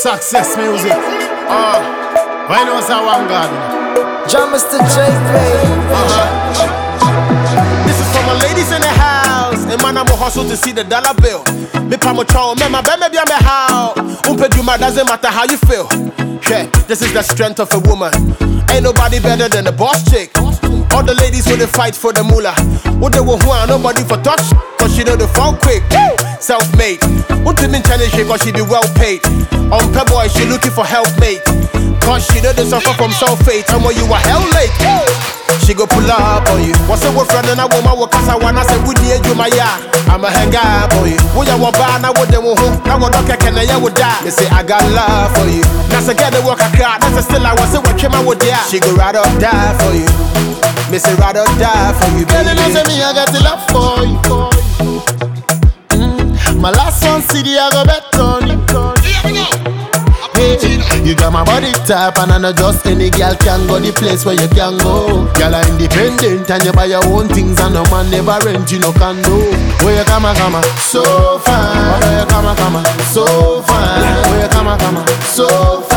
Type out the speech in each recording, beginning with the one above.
Success music. Oh, why know how I'm God? John Mr. J, Uh-huh. This is for my ladies in the house. And man, I'm a hustle to see the dollar bill. Me pa mo chow, me ma be me be a me how. Umpe juma doesn't matter how you feel. Yeah, this is the strength of a woman. Ain't nobody better than the boss chick. All the ladies the fight for the moolah. What they want, nobody for touch. Cause she know the phone quick. Self-made. What me challenge she cause she be well paid. On boy, she looking for helpmate. Cause she know they suffer from sulfate. And when you are hell late. She go pull up on you. What's up with friend and a woman? What cause I wanna say, Would you do my ya? I'm a hang up you. Would you want bar now? What they want home? Now what okay can I would die? They say, I got love for you. Now say, get the work I got. That's a still I was say, What came out with ya? She go ride or die for you. Me say, ride or die for you, Girl, you know me, I got the love for you. Mm, My last one cedi, I go bet on you. Hey, you got my body type and I know just any girl can go the place where you can go. Girl are independent and you buy your own things and no man never rent you no condo. Where you come, come, so fine. Where you come, come, so fine. Where you come, come, so fine.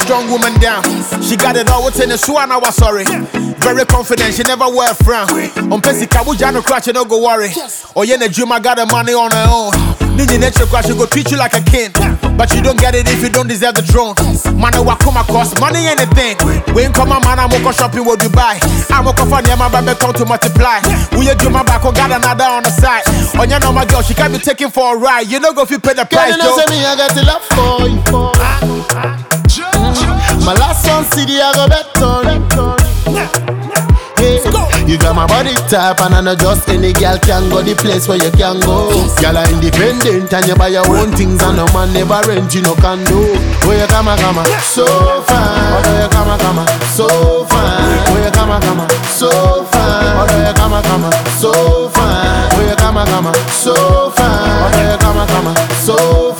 Strong woman down. She got it all within a swan was sorry. Very confident, she never wear a frown. On Pessy Kabuja, no crash, no go worry. Oh, yeah, Juma got the money on her own. Nini nature crash, she go treat you like a king. But you don't get it if you don't deserve the throne. Man, I come across money ain't a thing. We ain't come a man, I'm go shopping with Dubai. I'm a for near my baby count to multiply. We a Juma back, oh, got another on the side. Oh, on your know my girl, she can't be taken for a ride. You know, go if you pay the Girl, price, you know me, I got the love for you. My last one cedi, I go bet on you. Hey, you got my body type and I know just any girl can go the place where you can go. Girl are independent and you buy your own things and no man never rent you no condo. Where you come, come, so fine. Where you come, come, so fine. Where you come, come, so fine. Where you come, come, so fine. Where you come, come, so fine. Where you come, come, so fine.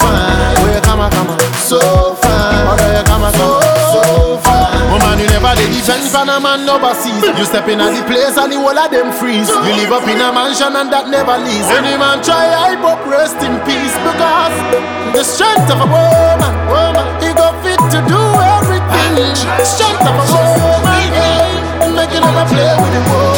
seas and a man never. You step in at the place and the whole of them freeze. You live up in a mansion and that never leaves. Any man try hype up, rest in peace. Because the strength of a woman, woman, he go fit to do everything. Strength of a woman, yeah, making up a play with the world.